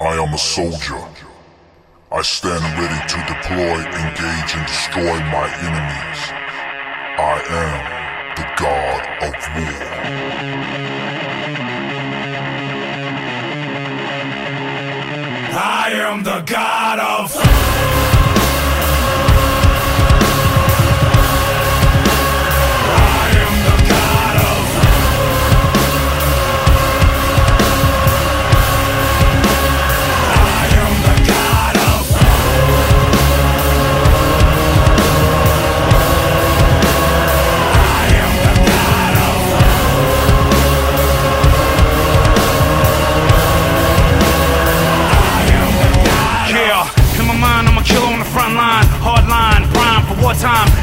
I am a soldier. I stand ready to deploy, engage, and destroy my enemies. I am the god of war. I am the god of.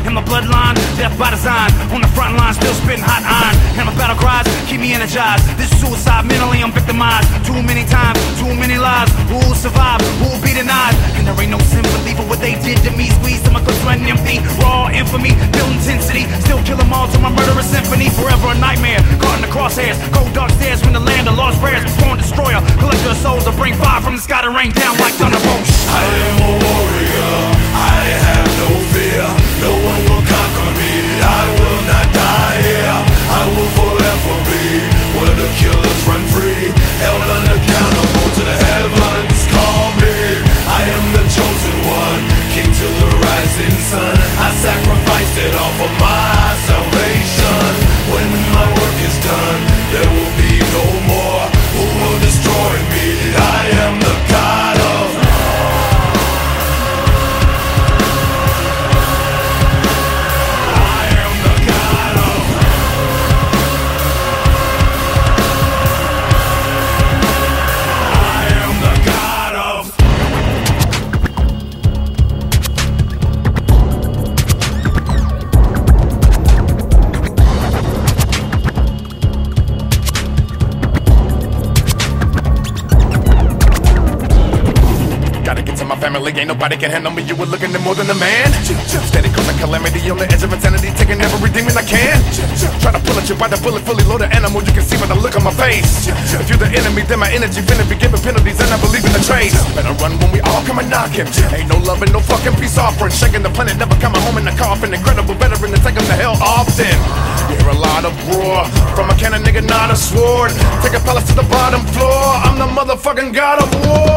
In my bloodline, death by design. On the front line, still spitting hot iron. And my battle cries keep me energized. This is suicide, mentally I'm victimized. Too many times, too many lives. Who will survive? Who will be denied? And there ain't no sympathy for what they did to me. Squeeze to my clips running empty. Raw infamy, build intensity. Still kill them all to my murderous symphony. Forever a nightmare, caught in the crosshairs. Cold dark stairs when the land of lost prayers. Born destroyer, collector of souls. I bring fire from the sky to rain down like thunderbolts. Oh, I rising sun. I sacrificed it all for my family, ain't nobody can handle me. You were looking at more than a man. Steady causing calamity on the edge of insanity, taking every demon I can. Try to pull at you by the bullet, fully loaded animal. You can see by the look on my face. If you're the enemy, then my energy finna be giving penalties, and I believe in the trade. Better run when we all come and knock him. Ain't no love and no fucking peace offering. Shaking the planet, never coming home in the coffin. Incredible veteran to take them to hell often. You hear a lot of roar from a cannon, nigga, not a sword. Take a palace to the bottom floor. I'm the motherfucking god of war.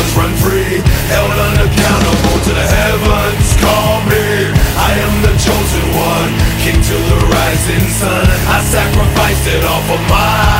son. I sacrificed it all for my.